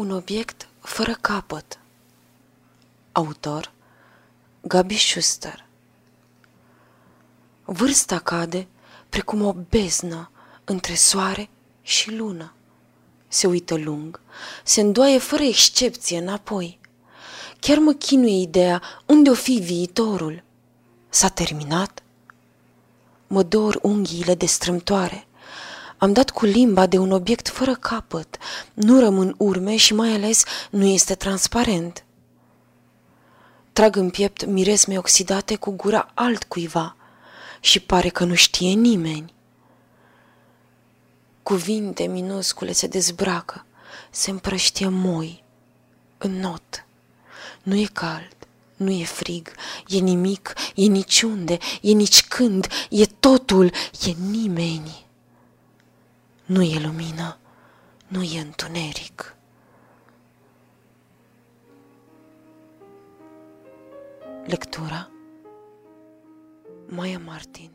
Un obiect fără capăt Autor Gabi Schuster Vârsta cade precum o beznă între soare și lună. Se uită lung, se îndoaie fără excepție înapoi. Chiar mă chinuie ideea unde o fi viitorul. S-a terminat? Mă dor unghiile de strâmtoare. Am dat cu limba de un obiect fără capăt. Nu rămân urme și mai ales nu este transparent. Trag în piept miresme oxidate cu gura altcuiva și pare că nu știe nimeni. Cuvinte minuscule se dezbracă, se împrăștie moi, în not. Nu e cald, nu e frig, e nimic, e niciunde, e nici când, e totul, e nimeni. Nu e lumină, nu e întuneric. Lectura Maya Martin